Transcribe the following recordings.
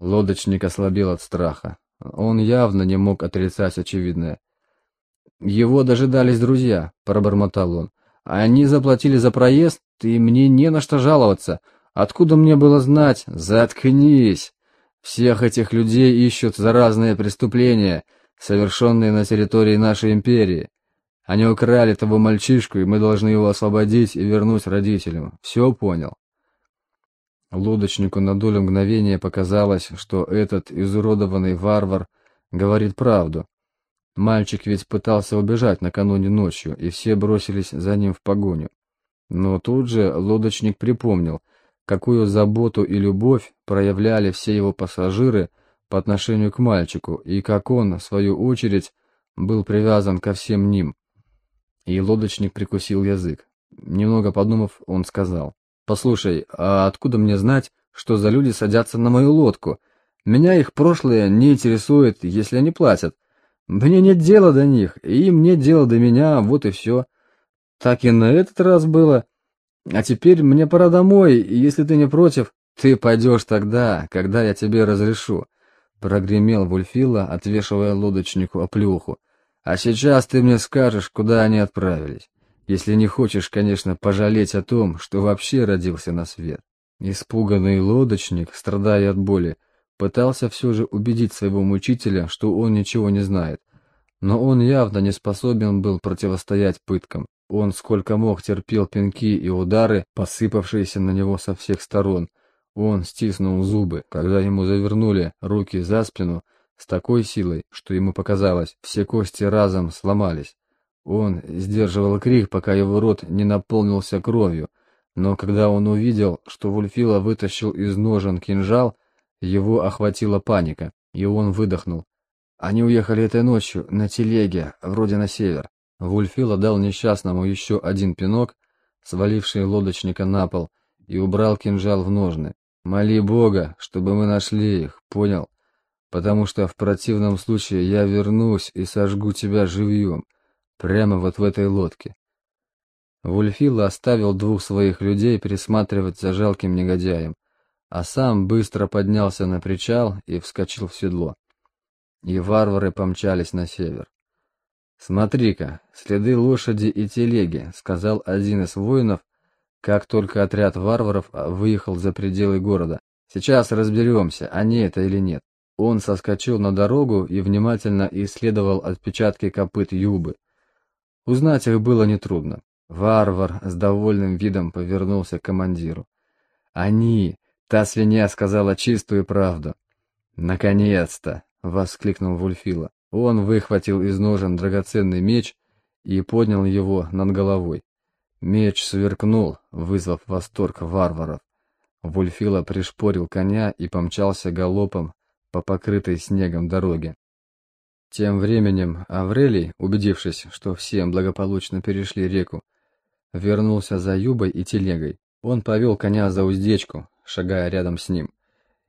Лодочник ослабел от страха. Он явно не мог отрицать очевидное. «Его дожидались друзья», — пробормотал он. «Они заплатили за проезд, и мне не на что жаловаться. Откуда мне было знать? Заткнись! Всех этих людей ищут за разные преступления, совершенные на территории нашей империи. Они украли того мальчишку, и мы должны его освободить и вернуть родителям. Все понял?» Лодочнику на долю мгновения показалось, что этот изуродованный варвар говорит правду. Мальчик ведь пытался убежать накануне ночью, и все бросились за ним в погоню. Но тут же лодочник припомнил, какую заботу и любовь проявляли все его пассажиры по отношению к мальчику, и как он, в свою очередь, был привязан ко всем ним. И лодочник прикусил язык. Немного подумав, он сказал, «Послушай, а откуда мне знать, что за люди садятся на мою лодку? Меня их прошлое не интересует, если они платят. Мне нет дела до них, и им нет дела до меня, вот и все. Так и на этот раз было. А теперь мне пора домой, и если ты не против, ты пойдешь тогда, когда я тебе разрешу. Прогремел Вульфила, отвешивая лодочнику оплюху. А сейчас ты мне скажешь, куда они отправились. Если не хочешь, конечно, пожалеть о том, что вообще родился на свет. Испуганный лодочник, страдая от боли, Пытался все же убедить своего мучителя, что он ничего не знает. Но он явно не способен был противостоять пыткам. Он сколько мог терпел пинки и удары, посыпавшиеся на него со всех сторон. Он стиснул зубы, когда ему завернули руки за спину с такой силой, что ему показалось, все кости разом сломались. Он сдерживал крик, пока его рот не наполнился кровью, но когда он увидел, что Вульфила вытащил из ножен кинжал, его охватила паника, и он выдохнул. Они уехали этой ночью на телеге, вроде на север. Вульфила дал несчастному еще один пинок, сваливший лодочника на пол, и убрал кинжал в ножны. «Моли Бога, чтобы мы нашли их, понял? Потому что в противном случае я вернусь и сожгу тебя живьем, прямо вот в этой лодке». Вульфила оставил двух своих людей присматривать за жалким негодяем а сам быстро поднялся на причал и вскочил в седло. И варвары помчались на север. «Смотри-ка, следы лошади и телеги», — сказал один из воинов, как только отряд варваров выехал за пределы города. «Сейчас разберемся, они это или нет». Он соскочил на дорогу и внимательно исследовал отпечатки копыт юбы. Узнать их было нетрудно. Варвар с довольным видом повернулся к командиру. «Они! Та свинья сказала чистую правду. «Наконец-то!» — воскликнул Вульфила. Он выхватил из ножен драгоценный меч и поднял его над головой. Меч сверкнул, вызвав восторг варваров. Вульфила пришпорил коня и помчался галопом по покрытой снегом дороге. Тем временем Аврелий, убедившись, что все благополучно перешли реку, вернулся за Юбой и телегой. Он повел коня за уздечку, шагая рядом с ним,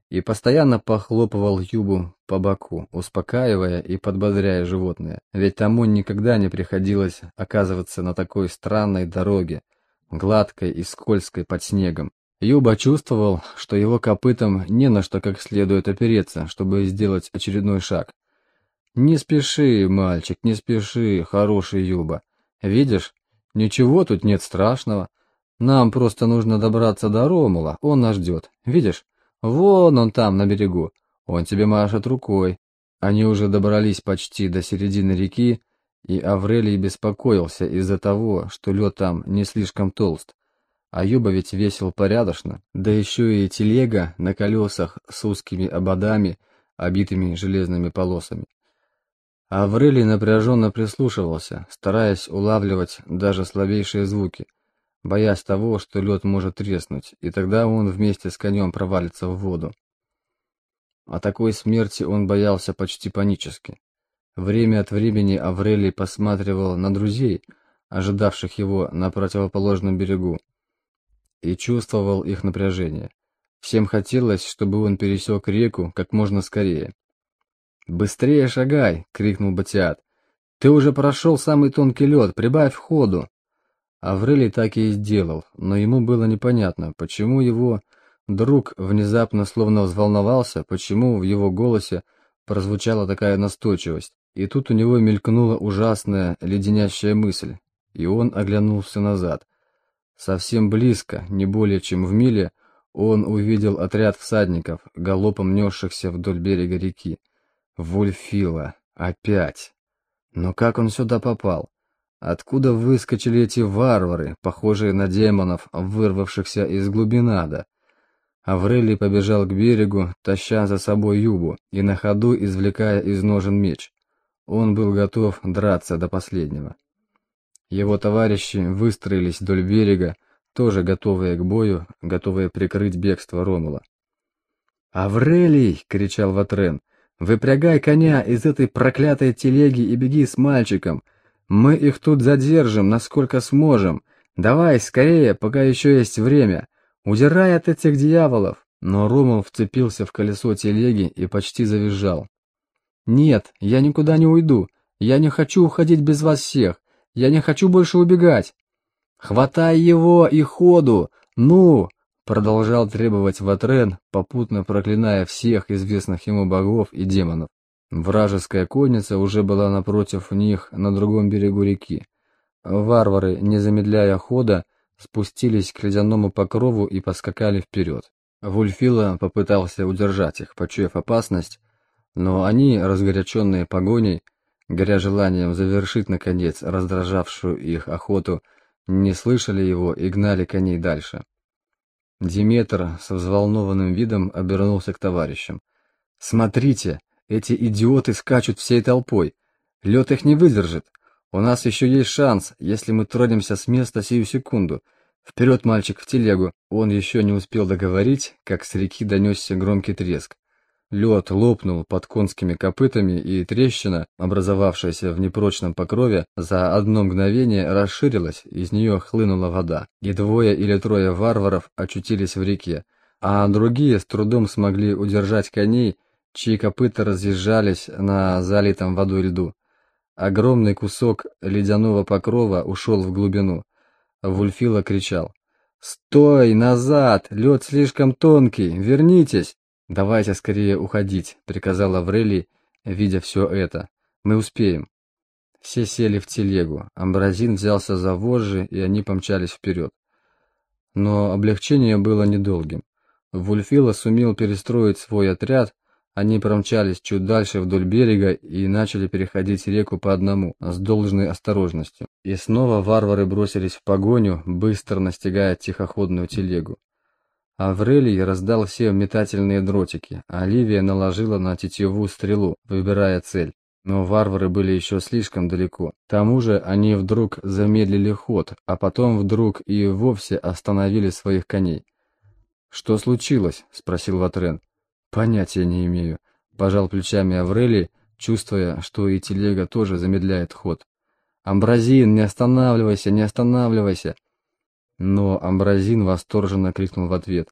и постоянно похлопывал Юбу по боку, успокаивая и подбодряя животное, ведь тому никогда не приходилось оказываться на такой странной дороге, гладкой и скользкой под снегом. Юба чувствовал, что его копытам не на что как следует опереться, чтобы сделать очередной шаг. «Не спеши, мальчик, не спеши, хороший Юба. Видишь, ничего тут нет страшного. Нам просто нужно добраться до Ромула, он нас ждет. Видишь? Вон он там, на берегу. Он тебе машет рукой. Они уже добрались почти до середины реки, и Аврелий беспокоился из-за того, что лед там не слишком толст. А Юба ведь весил порядочно, да еще и телега на колесах с узкими ободами, обитыми железными полосами. Аврелий напряженно прислушивался, стараясь улавливать даже слабейшие звуки — боясь того, что лед может треснуть, и тогда он вместе с конем провалится в воду. О такой смерти он боялся почти панически. Время от времени Аврелий посматривал на друзей, ожидавших его на противоположном берегу, и чувствовал их напряжение. Всем хотелось, чтобы он пересек реку как можно скорее. «Быстрее шагай!» — крикнул Батиат. «Ты уже прошел самый тонкий лед, прибавь ходу!» Аврелий так и сделал, но ему было непонятно, почему его Друг внезапно словно взволновался, почему в его голосе прозвучала такая настойчивость. И тут у него мелькнула ужасная, леденящая мысль, и он оглянулся назад. Совсем близко, не более чем в миле, он увидел отряд всадников, галопом несшихся вдоль берега реки. Вульфила. Опять. Но как он сюда попал? Откуда выскочили эти варвары, похожие на демонов, вырвавшихся из глубин ада? Аврелий побежал к берегу, таща за собой юбу и на ходу извлекая из ножен меч. Он был готов драться до последнего. Его товарищи выстроились вдоль берега, тоже готовые к бою, готовые прикрыть бегство Ромула. «Аврелий!» — кричал Ватрен. «Выпрягай коня из этой проклятой телеги и беги с мальчиком. Мы их тут задержим, насколько сможем. Давай, скорее, пока еще есть время. Удирай от этих дьяволов!» Но Ромул вцепился в колесо телеги и почти завизжал. «Нет, я никуда не уйду. Я не хочу уходить без вас всех. Я не хочу больше убегать. Хватай его и ходу! Ну!» Продолжал требовать Ватрен, попутно проклиная всех известных ему богов и демонов. Вражеская конница уже была напротив них на другом берегу реки. Варвары, не замедляя хода, спустились к ледяному покрову и поскакали вперед. Вульфила попытался удержать их, почуяв опасность, но они, разгоряченные погоней, горя желанием завершить, наконец, раздражавшую их охоту, не слышали его и гнали коней дальше. Диметр со взволнованным видом обернулся к товарищам. «Смотрите, эти идиоты скачут всей толпой. Лед их не выдержит. У нас еще есть шанс, если мы тронемся с места сию секунду. Вперед, мальчик, в телегу!» Он еще не успел договорить, как с реки донесся громкий треск. Лед лопнул под конскими копытами, и трещина, образовавшаяся в непрочном покрове, за одно мгновение расширилась, из нее хлынула вода, и двое или трое варваров очутились в реке, а другие с трудом смогли удержать коней, чьи копыта разъезжались на залитом водой льду. Огромный кусок ледяного покрова ушел в глубину. Вульфила кричал. «Стой! Назад! Лед слишком тонкий! Вернитесь!» «Давайте скорее уходить», — приказал Аврелий, видя все это. «Мы успеем». Все сели в телегу, Амбразин взялся за вожжи, и они помчались вперед. Но облегчение было недолгим. Вульфила сумел перестроить свой отряд, они промчались чуть дальше вдоль берега и начали переходить реку по одному, с должной осторожностью. И снова варвары бросились в погоню, быстро настигая тихоходную телегу. Аврелий раздал все метательные дротики, а Оливия наложила на тетиву стрелу, выбирая цель. Но варвары были еще слишком далеко. К тому же они вдруг замедлили ход, а потом вдруг и вовсе остановили своих коней. «Что случилось?» — спросил Ватрен. «Понятия не имею», — пожал плечами Аврелий, чувствуя, что и телега тоже замедляет ход. «Амбразин, не останавливайся, не останавливайся!» Но Амбразин восторженно крикнул в ответ.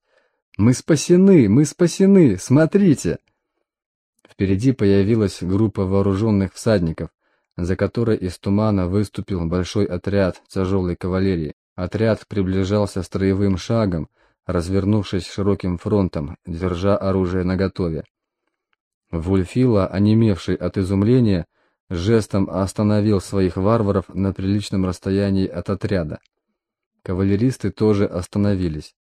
«Мы спасены! Мы спасены! Смотрите!» Впереди появилась группа вооруженных всадников, за которой из тумана выступил большой отряд тяжелой кавалерии. Отряд приближался строевым шагом, развернувшись широким фронтом, держа оружие наготове. Вульфила, онемевший от изумления, жестом остановил своих варваров на приличном расстоянии от отряда. Кавалеристы тоже остановились.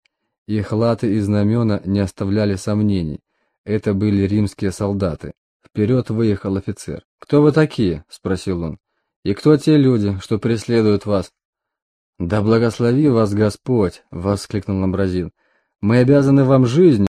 Их латы и знамена не оставляли сомнений. Это были римские солдаты. Вперед выехал офицер. «Кто вы такие?» — спросил он. «И кто те люди, что преследуют вас?» «Да благослови вас Господь!» — воскликнул Амбразин. «Мы обязаны вам жизнью,